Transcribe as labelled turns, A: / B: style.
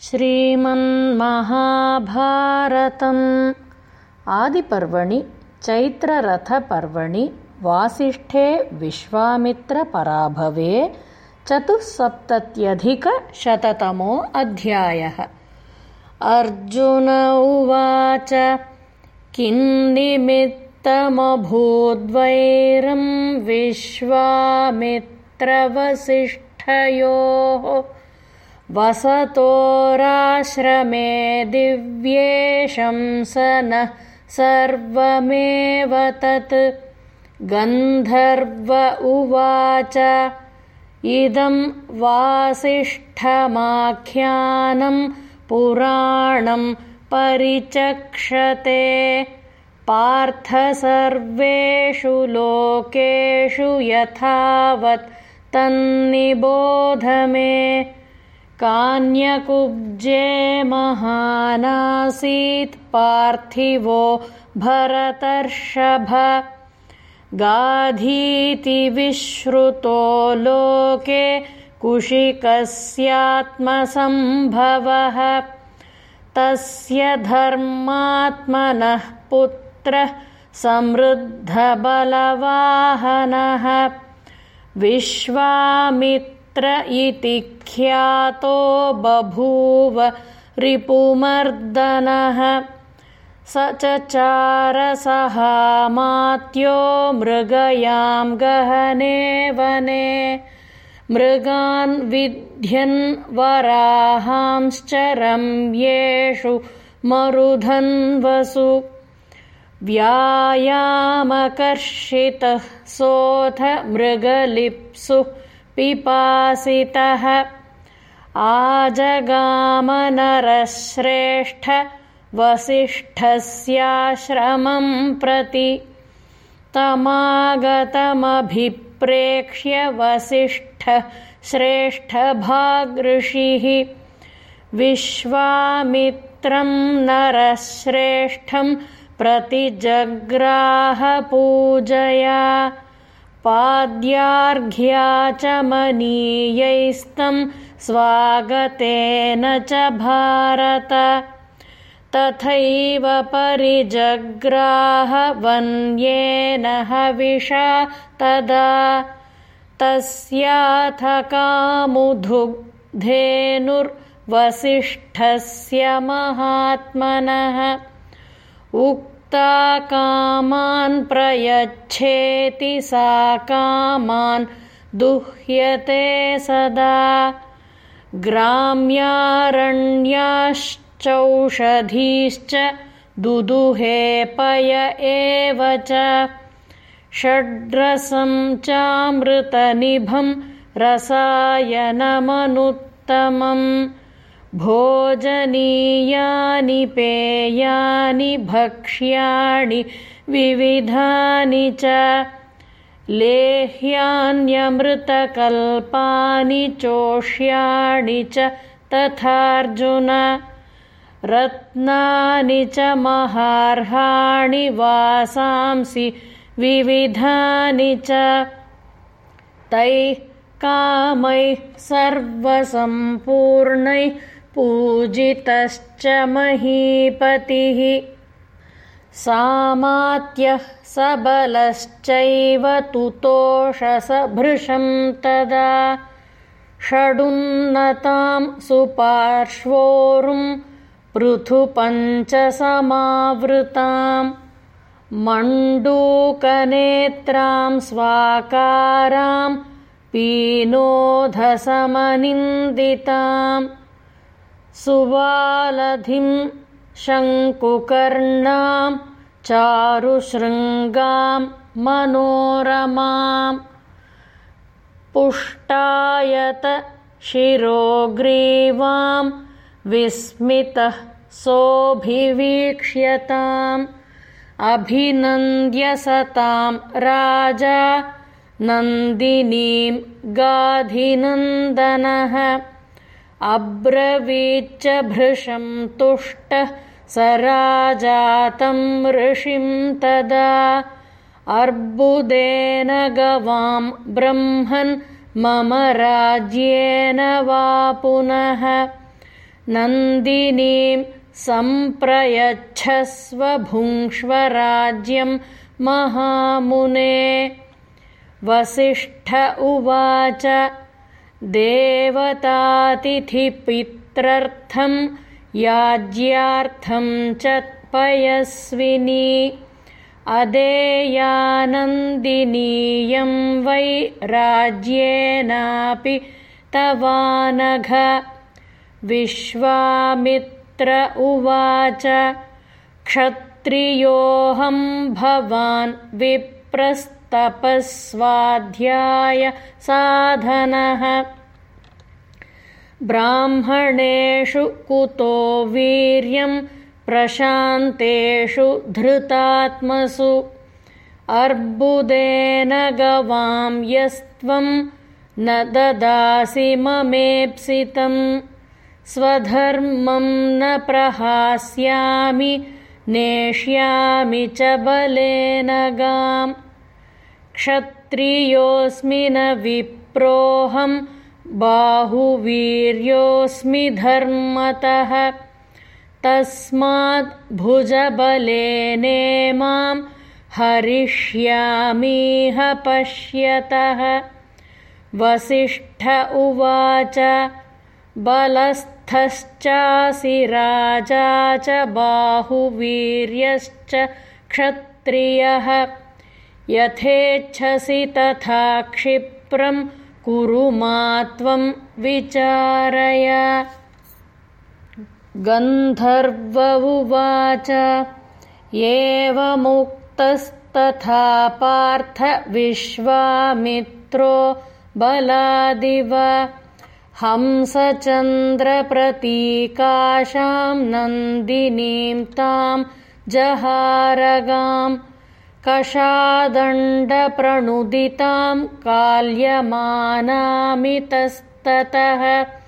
A: श्रीमन्महाभारतम् आदिपर्वणि चैत्ररथपर्वणि वासिष्ठे विश्वामित्रपराभवे चतुःसप्तत्यधिकशततमो अध्यायः। अर्जुन उवाच किन्निमित्तमभूद्वैरं विश्वामित्रवसिष्ठयोः वसतोराश्रमे दिव्ये शंसनः सर्वमेव तत्। गन्धर्व उवाच इदं वासिष्ठमाख्यानं पुराणं परिचक्षते। पार्थ सर्वेषु लोकेषु यथावत् तन्निबोध मे कान्यकुब्जे महानासीत् पार्थिवो भरतर्षभ। गाधीति विश्रुतो लोके कुशिकस्यात्मसम्भवः। तस्य धर्मात्मनः पुत्रः समृद्धबलवाहनः। विश्वामित्र इति ख्यातो बभूव रिपुमर्दनः। स चचारसहामात्यो मृगयां गहने वने। मृगान् विध्यन् वराहांश्चरम्येषु मरुधन्वसु व्यायामकर्षितः सोऽथ मृगलिप्सु पिपासितः आजगामनरश्रेष्ठ वसिष्ठस्याश्रमं प्रति तमागतमभिप्रेक्ष्य वसिष्ठः श्रेष्ठभागृषिः विश्वामित्रं नरश्रेष्ठं प्रतिजग्राहपूजया पाद्यार्घ्याचमनीयैस्तं स्वागतेन च भारत। तथैव परिजग्राहवन्येन हविषा तदा। तस्याथ कामुधुग्धेनुर्वसिष्ठस्य महात्मनः कामान् प्रयच्छेति सा कामान् दुह्यते सदा। ग्राम्यारण्याश्चौषधीश्च दुदुहेपय एव च। षड्रसं चामृतनिभं रसायनमनुत्तमम् भोजनीयानि पेयानि भक्ष्याणि विविधानि च लेह्यान्यमृतकल्पानि चोष्याणि च तथार्जुन रत्नानि च महार्हाणि वासांसि विविधानि च। तैः कामैः सर्वसम्पूर्णैः पूजितश्च महीपतिः। सामात्यः सबलश्चैव तुतोषसभृशं तदा। षडुन्नतां सुपार्श्वोरुं पृथुपञ्चसमावृतां। मण्डूकनेत्रां स्वाकारां पीनोधसमनिन्दिताम् सुवालधिं शङ्कुकर्णां चारुशृङ्गां मनोरमाम् पुष्टायत शिरोग्रीवां विस्मितः सोऽभिवीक्ष्यताम् अभिनन्द्य सतां राजा नन्दिनीं गाधिनन्दनः अब्रवीच्च भृशं तुष्टः स राजातं ऋषिं तदा अर्बुदेन गवां ब्रह्मन् मम राज्येन वा पुनः नन्दिनीं सम्प्रयच्छस्व भुङ्क्ष्व राज्यं महामुने वसिष्ठ उवाच देवतातिथिपित्रर्थं याज्यार्थं च पयस्विनी अदेयानन्दिनीयं वै राज्येनापि तवानघ। विश्वामित्र उवाच क्षत्रियोऽहं भवान् विप्रस्तपस्वाध्याय साधनः। ब्राह्मणेषु कुतो वीर्यं प्रशान्तेषु धृतात्मसु। अर्बुदेन गवां यस्त्वं न ददासि ममेप्सितं। स्वधर्मं न प्रहास्यामि नेष्यामि च बलेन गाम् क्षत्रियोऽस्मि न विप्रोऽहं बाहुवीर्योऽस्मि धर्मतः। तस्माद् मां हरिष्यामीह पश्यतः। वसिष्ठ उवाच बलस्थश्चासि राजा च बाहुवीर्यश्च क्षत्रियः यथेच्छसि तथा क्षिप्रं कुरु मा त्वं विचारय। गन्धर्व उवाच एवमुक्तस्तथा पार्थ विश्वामित्रो बलादिव। हंसचन्द्रप्रतीकाशां नन्दिनीं तां जहारगां कषादण्डप्रणुदितां काल्यमानामितस्ततः